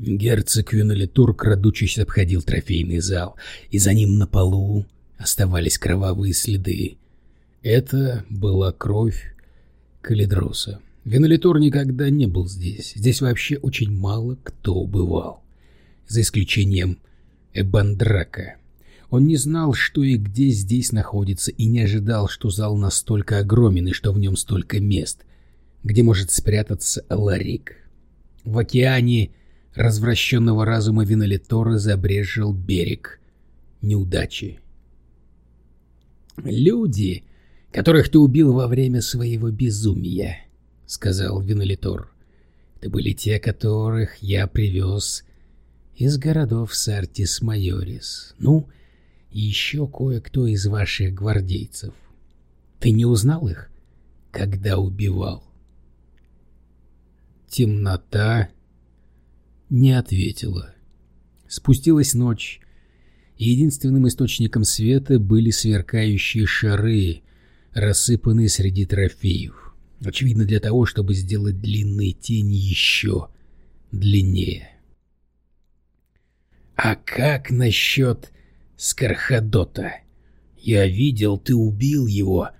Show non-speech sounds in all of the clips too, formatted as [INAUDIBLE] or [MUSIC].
Герцог Винолитур, крадучись, обходил трофейный зал, и за ним на полу оставались кровавые следы. Это была кровь Калидроса. Винолитур никогда не был здесь. Здесь вообще очень мало кто бывал. За исключением Эбандрака. Он не знал, что и где здесь находится, и не ожидал, что зал настолько огромен и что в нем столько мест, где может спрятаться Ларик. В океане развращенного разума Винолитора забрежил берег неудачи. «Люди, которых ты убил во время своего безумия», — сказал Винолитор, — «это были те, которых я привез из городов Сартис-Майорис. Ну, и еще кое-кто из ваших гвардейцев. Ты не узнал их, когда убивал?» Темнота не ответила. Спустилась ночь, и единственным источником света были сверкающие шары, рассыпанные среди трофеев. Очевидно, для того, чтобы сделать длинные тени еще длиннее. «А как насчет Скархадота? Я видел, ты убил его.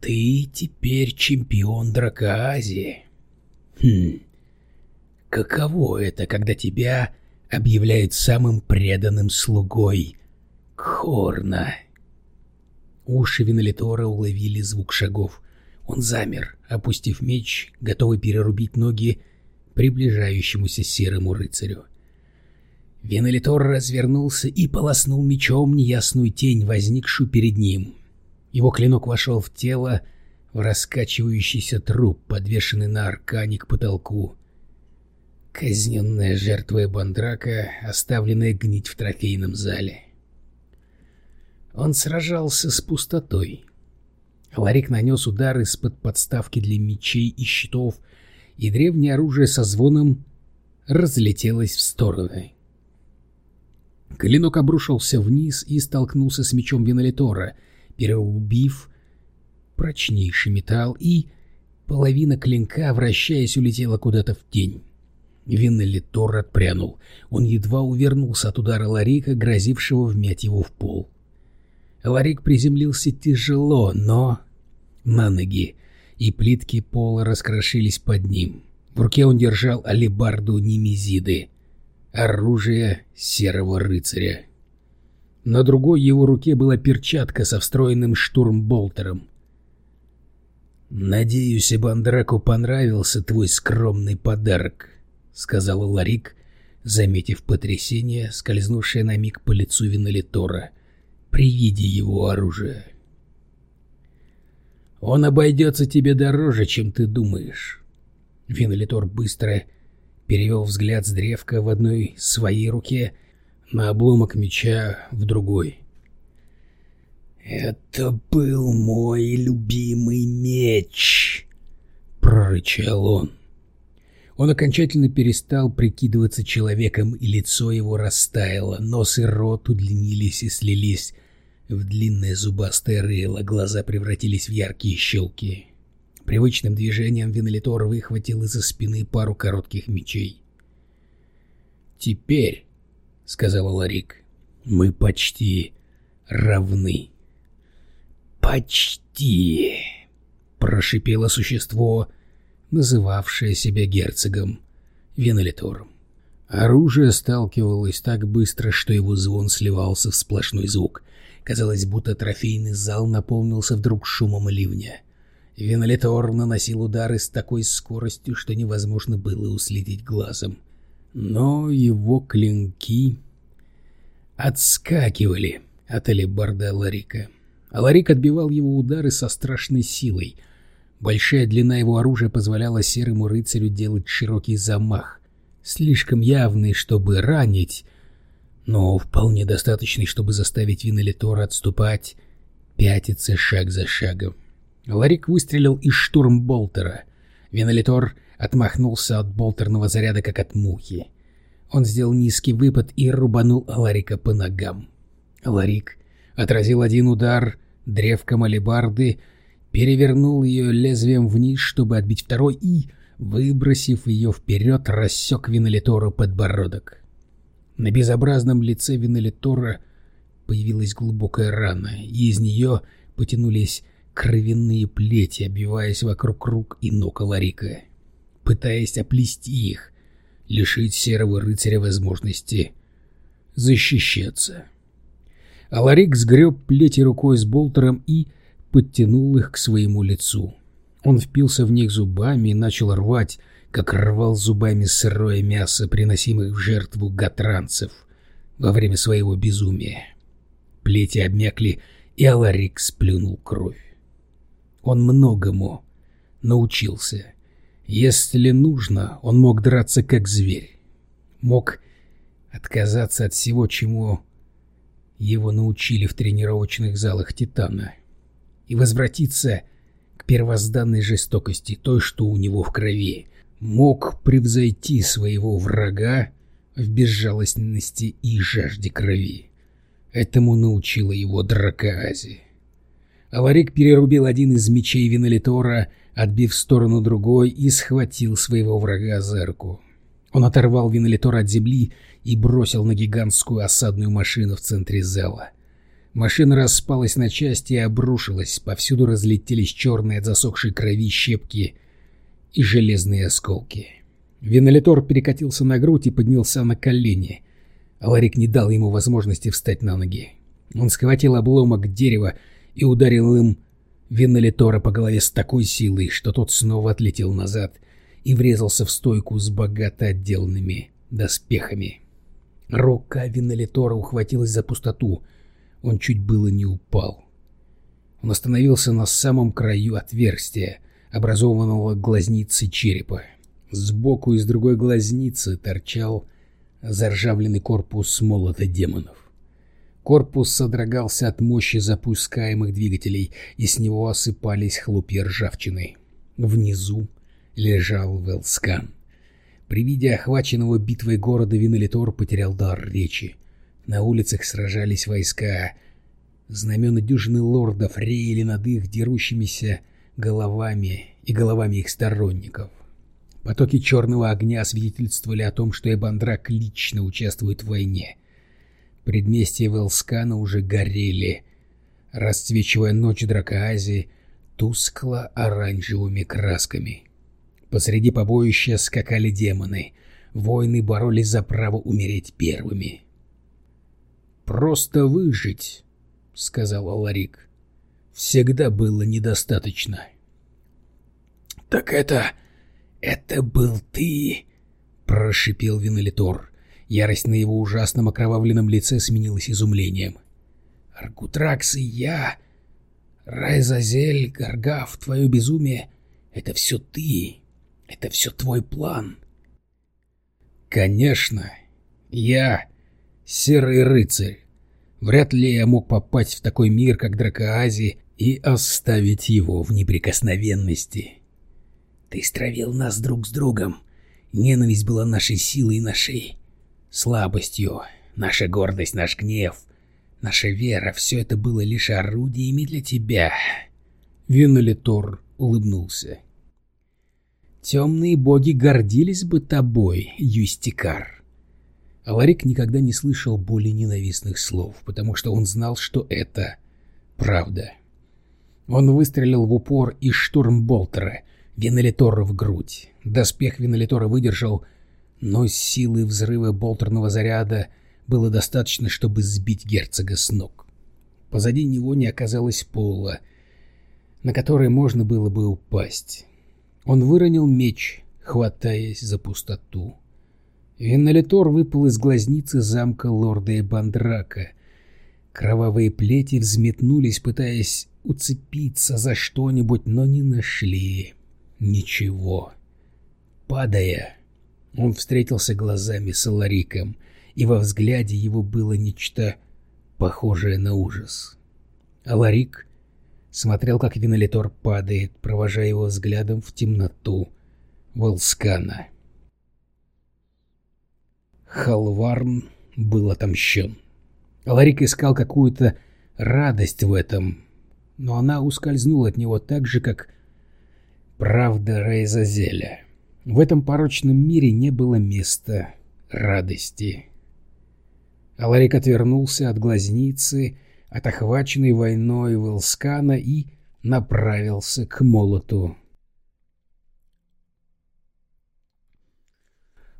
Ты теперь чемпион Дракоазии. Хм, Каково это, когда тебя объявляют самым преданным слугой Хорна? Уши Винолитора уловили звук шагов. Он замер, опустив меч, готовый перерубить ноги приближающемуся серому рыцарю. Винолитор развернулся и полоснул мечом неясную тень, возникшую перед ним. Его клинок вошел в тело, в раскачивающийся труп, подвешенный на аркане к потолку. Казненная жертва Бандрака, оставленная гнить в трофейном зале. Он сражался с пустотой. Ларик нанес удар из-под подставки для мечей и щитов, и древнее оружие со звоном разлетелось в стороны. Клинок обрушился вниз и столкнулся с мечом Винолитора, переубив прочнейший металл, и половина клинка, вращаясь, улетела куда-то в тень. Виннелитор отпрянул. Он едва увернулся от удара Ларика, грозившего вмять его в пол. Ларик приземлился тяжело, но на ноги, и плитки пола раскрошились под ним. В руке он держал алебарду Немезиды, оружие серого рыцаря. На другой его руке была перчатка со встроенным штурмболтером. «Надеюсь, Ибандраку понравился твой скромный подарок», — сказала Ларик, заметив потрясение, скользнувшее на миг по лицу Винолитора при виде его оружия. «Он обойдется тебе дороже, чем ты думаешь». Винолитор быстро перевел взгляд с древка в одной своей руке на обломок меча в другой. «Это был мой любимый меч!» — прорычал он. Он окончательно перестал прикидываться человеком, и лицо его растаяло, нос и рот удлинились и слились в длинное зубастое рыло, глаза превратились в яркие щелки. Привычным движением Винолитор выхватил из-за спины пару коротких мечей. «Теперь», — сказала Ларик, — «мы почти равны». «Почти», — прошипело существо, — называвшая себя герцогом Венолитором. Оружие сталкивалось так быстро, что его звон сливался в сплошной звук. Казалось, будто трофейный зал наполнился вдруг шумом ливня. Венолитор наносил удары с такой скоростью, что невозможно было уследить глазом. Но его клинки отскакивали от алебарда Ларика. А Ларик отбивал его удары со страшной силой — Большая длина его оружия позволяла серому рыцарю делать широкий замах, слишком явный, чтобы ранить, но вполне достаточный, чтобы заставить Винолитора отступать, пятиться шаг за шагом. Ларик выстрелил из штурмболтера. Винолитор отмахнулся от болтерного заряда, как от мухи. Он сделал низкий выпад и рубанул Ларика по ногам. Ларик отразил один удар древком алебарды, перевернул ее лезвием вниз, чтобы отбить второй, и выбросив ее вперед, рассек Винолитора подбородок. На безобразном лице Винолитора появилась глубокая рана, и из нее потянулись кровяные плети, обвиваясь вокруг рук и ног Аларика, пытаясь оплести их, лишить серого рыцаря возможности защищаться. Аларик сгреб плети рукой с болтером и подтянул их к своему лицу. Он впился в них зубами и начал рвать, как рвал зубами сырое мясо, приносимых в жертву гатранцев во время своего безумия. Плети обмякли, и Аларик сплюнул кровь. Он многому научился. Если нужно, он мог драться как зверь. Мог отказаться от всего, чему его научили в тренировочных залах Титана, и возвратиться к первозданной жестокости, той, что у него в крови, мог превзойти своего врага в безжалостности и жажде крови. Этому научила его Дракоази. Аларик перерубил один из мечей Винолитора, отбив сторону другой, и схватил своего врага за руку. Он оторвал Винолитор от земли и бросил на гигантскую осадную машину в центре зала. Машина распалась на части и обрушилась, повсюду разлетелись черные от засохшей крови щепки и железные осколки. Винолитор перекатился на грудь и поднялся на колени. Аларик не дал ему возможности встать на ноги. Он схватил обломок дерева и ударил им Винолитора по голове с такой силой, что тот снова отлетел назад и врезался в стойку с богато отделанными доспехами. Рука Винолитора ухватилась за пустоту. Он чуть было не упал. Он остановился на самом краю отверстия, образованного глазницей черепа. Сбоку из другой глазницы торчал заржавленный корпус молота демонов. Корпус содрогался от мощи запускаемых двигателей, и с него осыпались хлопья ржавчины. Внизу лежал Велскан. При виде охваченного битвой города Винолитор потерял дар речи. На улицах сражались войска. Знамена дюжины лордов реяли над их дерущимися головами и головами их сторонников. Потоки черного огня свидетельствовали о том, что Эбандрак лично участвует в войне. Предместья Велскана уже горели, расцвечивая ночь Дракоазии тускло-оранжевыми красками. Посреди побоища скакали демоны. Воины боролись за право умереть первыми. «Просто выжить», — сказал Аларик, — «всегда было недостаточно». «Так это... это был ты?» — прошипел Винолитор. Ярость на его ужасном окровавленном лице сменилась изумлением. «Аргутракс и я, Райзазель, Гаргав, твое безумие — это все ты!» Это все твой план. Конечно. Я серый рыцарь. Вряд ли я мог попасть в такой мир, как Дракоази, и оставить его в неприкосновенности. Ты стравил нас друг с другом. Ненависть была нашей силой и нашей слабостью. Наша гордость, наш гнев, наша вера — все это было лишь орудиями для тебя. Винолитор улыбнулся. Темные боги гордились бы тобой, Юстикар. Аларик никогда не слышал более ненавистных слов, потому что он знал, что это правда. Он выстрелил в упор из штурмболтера Винолитора в грудь. Доспех Винолитора выдержал, но силы взрыва болтерного заряда было достаточно, чтобы сбить герцога с ног. Позади него не оказалось пола, на который можно было бы упасть. Он выронил меч, хватаясь за пустоту. Винолитор выпал из глазницы замка лорда Эбандрака. Кровавые плети взметнулись, пытаясь уцепиться за что-нибудь, но не нашли ничего. Падая, он встретился глазами с Алариком, и во взгляде его было нечто похожее на ужас. Аларик смотрел, как Винолитор падает, провожая его взглядом в темноту Волскана. Халварн был отомщен. Ларик искал какую-то радость в этом, но она ускользнула от него так же, как правда Рейзазеля. В этом порочном мире не было места радости. Аларик отвернулся от глазницы, от охваченной войной Велскана и направился к молоту.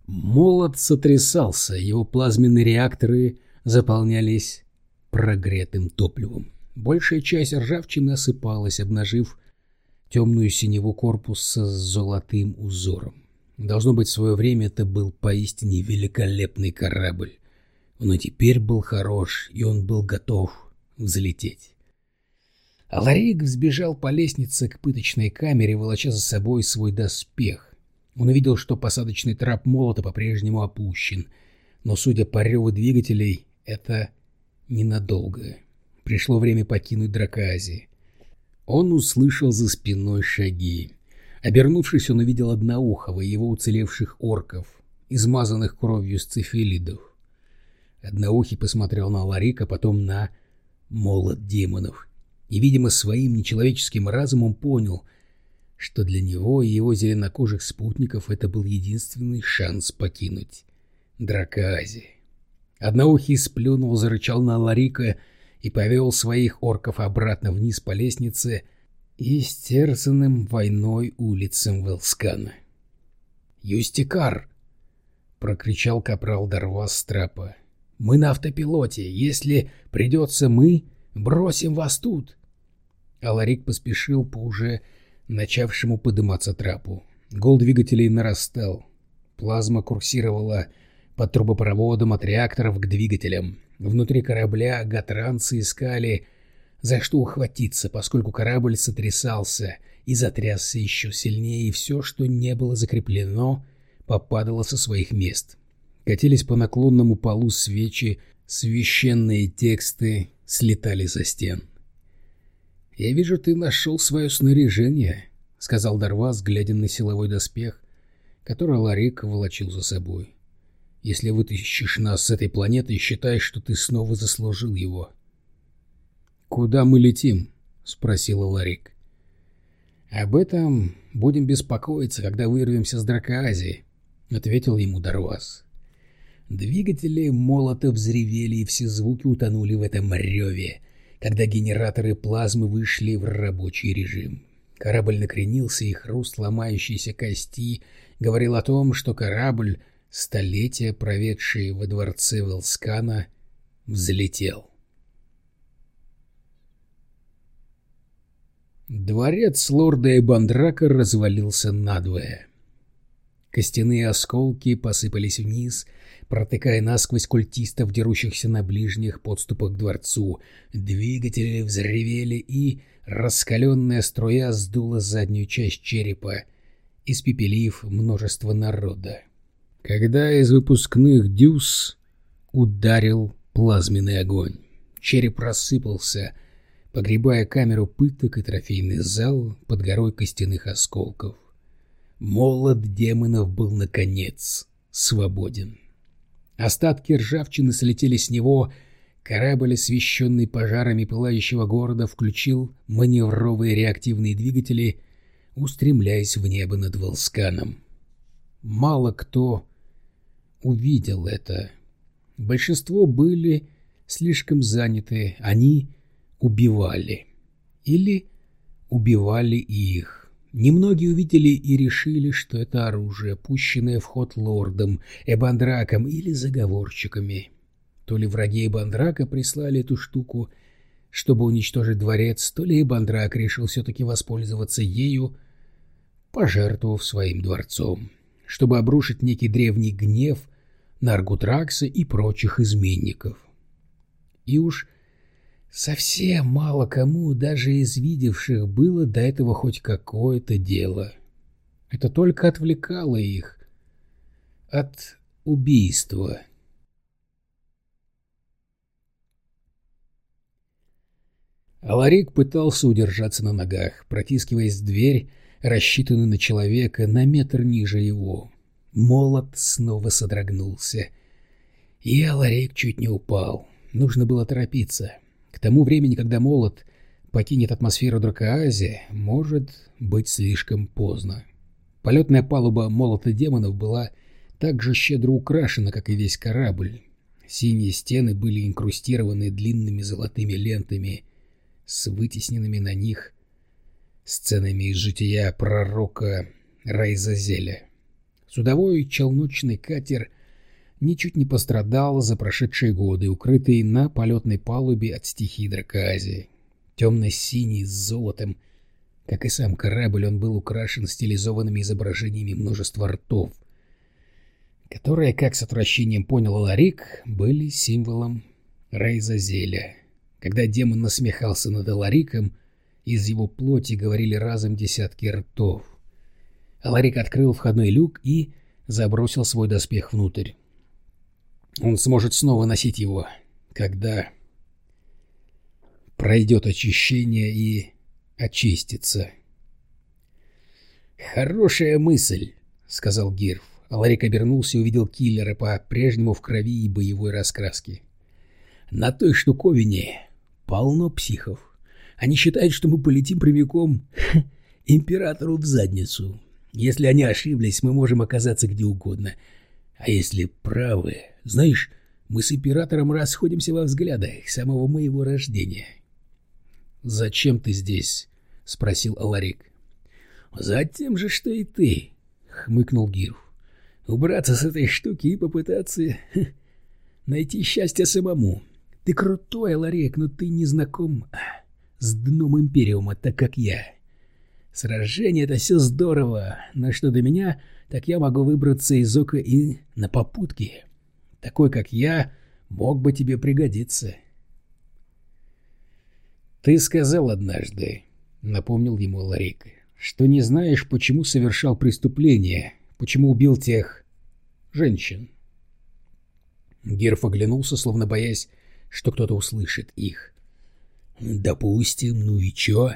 Молот сотрясался, его плазменные реакторы заполнялись прогретым топливом. Большая часть ржавчины осыпалась, обнажив темную синеву корпуса с золотым узором. Должно быть, в свое время это был поистине великолепный корабль. И теперь был хорош, и он был готов взлететь. Аларик взбежал по лестнице к пыточной камере, волоча за собой свой доспех. Он увидел, что посадочный трап молота по-прежнему опущен, но, судя по реву двигателей, это ненадолго. Пришло время покинуть Дракази. Он услышал за спиной шаги. Обернувшись, он увидел Одноухого и его уцелевших орков, измазанных кровью сцефилидов. Одноухий посмотрел на Ларика, потом на молот демонов. И, видимо, своим нечеловеческим разумом понял, что для него и его зеленокожих спутников это был единственный шанс покинуть Дракоази. Одноухий сплюнул, зарычал на Ларика и повел своих орков обратно вниз по лестнице и стерзанным войной улицам Велскана. «Юстикар!» — прокричал капрал Дарвас с трапа. Мы на автопилоте. Если придется мы, бросим вас тут. Аларик поспешил по уже начавшему подниматься трапу. Гол двигателей нарастал. Плазма курсировала по трубопроводам от реакторов к двигателям. Внутри корабля гатранцы искали, за что ухватиться, поскольку корабль сотрясался и затрясся еще сильнее, и все, что не было закреплено, попадало со своих мест. Катились по наклонному полу свечи, священные тексты слетали за стен. «Я вижу, ты нашел свое снаряжение», — сказал Дарвас, глядя на силовой доспех, который Ларик волочил за собой. «Если вытащишь нас с этой планеты, считай, что ты снова заслужил его». «Куда мы летим?» — спросила Ларик. «Об этом будем беспокоиться, когда вырвемся с Дракоазии», — ответил ему Дарвас. Двигатели молота взревели, и все звуки утонули в этом реве, когда генераторы плазмы вышли в рабочий режим. Корабль накренился, и хруст ломающейся кости говорил о том, что корабль, столетия проведший во дворце Велскана, взлетел. Дворец лорда Эбандрака развалился надвое. Костяные осколки посыпались вниз — протыкая насквозь культистов, дерущихся на ближних подступах к дворцу. Двигатели взревели, и раскаленная струя сдула заднюю часть черепа, испепелив множество народа. Когда из выпускных дюз ударил плазменный огонь, череп рассыпался, погребая камеру пыток и трофейный зал под горой костяных осколков. Молот демонов был, наконец, свободен. Остатки ржавчины слетели с него. Корабль, освещенный пожарами пылающего города, включил маневровые реактивные двигатели, устремляясь в небо над Волсканом. Мало кто увидел это. Большинство были слишком заняты. Они убивали. Или убивали их. Немногие увидели и решили, что это оружие, пущенное в ход лордом, Эбандраком или заговорщиками. То ли враги Эбандрака прислали эту штуку, чтобы уничтожить дворец, то ли Эбандрак решил все-таки воспользоваться ею, пожертвовав своим дворцом, чтобы обрушить некий древний гнев на Аргутракса и прочих изменников. И уж Совсем мало кому, даже из видевших, было до этого хоть какое-то дело. Это только отвлекало их от убийства. Аларик пытался удержаться на ногах, протискиваясь в дверь, рассчитанную на человека на метр ниже его. Молот снова содрогнулся. И Аларик чуть не упал. Нужно было торопиться. К тому времени, когда молот покинет атмосферу Дракоазии, может быть слишком поздно. Полетная палуба молота демонов была так же щедро украшена, как и весь корабль. Синие стены были инкрустированы длинными золотыми лентами с вытесненными на них сценами из жития пророка Райзазеля. Судовой челночный катер ничуть не пострадал за прошедшие годы, укрытый на полетной палубе от стихий Дракоазии. Темно-синий с золотом, как и сам корабль, он был украшен стилизованными изображениями множества ртов, которые, как с отвращением понял Ларик, были символом Рейзазеля. Когда демон насмехался над Алариком, из его плоти говорили разом десятки ртов. Аларик открыл входной люк и забросил свой доспех внутрь. Он сможет снова носить его, когда пройдет очищение и очистится. «Хорошая мысль», — сказал Гирф. Аларик обернулся и увидел киллера по-прежнему в крови и боевой раскраске. «На той штуковине полно психов. Они считают, что мы полетим прямиком [LAUGHS] императору в задницу. Если они ошиблись, мы можем оказаться где угодно. А если правы, знаешь, мы с императором расходимся во взглядах с самого моего рождения. — Зачем ты здесь? — спросил Аларик. — Затем же, что и ты, — хмыкнул Гирф. — Убраться с этой штуки и попытаться найти счастье самому. Ты крутой, Аларик, но ты не знаком с дном Империума, так как я. Сражение — это все здорово, но что до меня, так я могу выбраться из ока и на попутке. Такой, как я, мог бы тебе пригодиться. «Ты сказал однажды», — напомнил ему Ларик, — «что не знаешь, почему совершал преступление, почему убил тех женщин». Герф оглянулся, словно боясь, что кто-то услышит их. «Допустим, ну и чё?»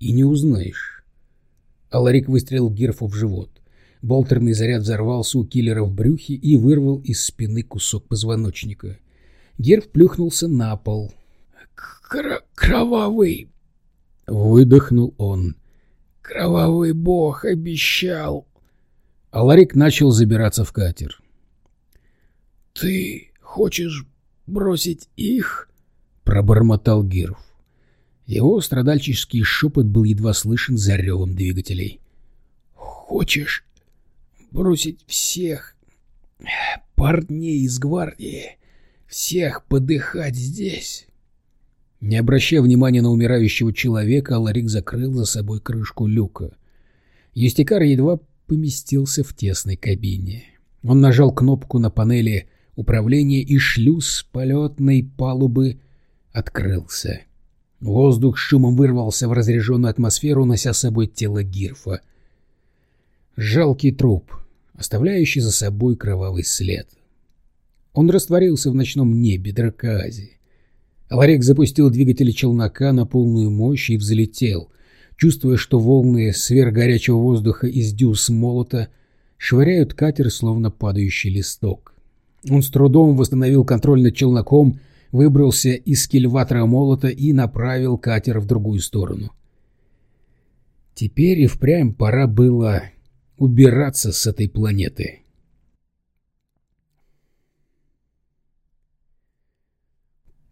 «И не узнаешь». Аларик выстрелил Герфу в живот. Болтерный заряд взорвался у киллера в брюхе и вырвал из спины кусок позвоночника. Герф плюхнулся на пол. Кр «Кровавый!» — выдохнул он. «Кровавый бог обещал!» Аларик начал забираться в катер. «Ты хочешь бросить их?» — пробормотал Герф. Его страдальческий шепот был едва слышен за ревом двигателей. «Хочешь бросить всех парней из гвардии, всех подыхать здесь. Не обращая внимания на умирающего человека, Аларик закрыл за собой крышку люка. Юстикар едва поместился в тесной кабине. Он нажал кнопку на панели управления, и шлюз полетной палубы открылся. Воздух шумом вырвался в разряженную атмосферу, нося с собой тело Гирфа. Жалкий труп — оставляющий за собой кровавый след. Он растворился в ночном небе Дракоазии. Аларек запустил двигатель челнока на полную мощь и взлетел, чувствуя, что волны сверхгорячего воздуха из дюз молота швыряют катер, словно падающий листок. Он с трудом восстановил контроль над челноком, выбрался из кильватора молота и направил катер в другую сторону. Теперь и впрямь пора было убираться с этой планеты.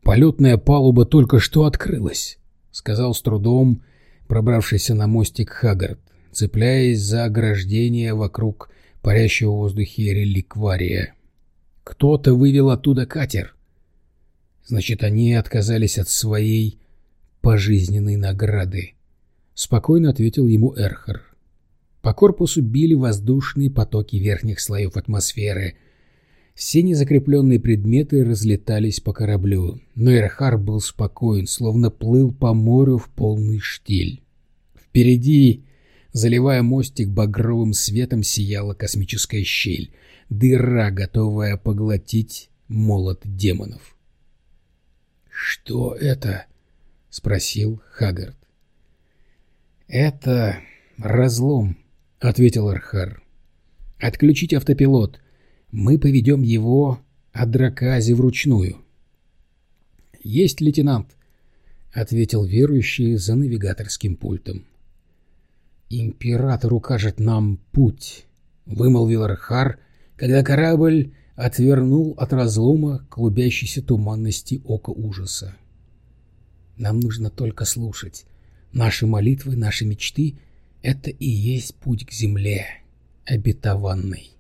«Полетная палуба только что открылась», — сказал с трудом пробравшийся на мостик Хагард, цепляясь за ограждение вокруг парящего в воздухе реликвария. «Кто-то вывел оттуда катер. Значит, они отказались от своей пожизненной награды», — спокойно ответил ему Эрхар. По корпусу били воздушные потоки верхних слоев атмосферы. Все незакрепленные предметы разлетались по кораблю, но Эрхар был спокоен, словно плыл по морю в полный штиль. Впереди, заливая мостик багровым светом, сияла космическая щель, дыра, готовая поглотить молот демонов. «Что это?» — спросил Хагард. «Это разлом», — ответил Архар. «Отключить автопилот. Мы поведем его от Дракази вручную». «Есть, лейтенант», — ответил верующий за навигаторским пультом. «Император укажет нам путь», — вымолвил Рхар, когда корабль отвернул от разлома клубящейся туманности ока ужаса. «Нам нужно только слушать. Наши молитвы, наши мечты — это и есть путь к земле обетованной».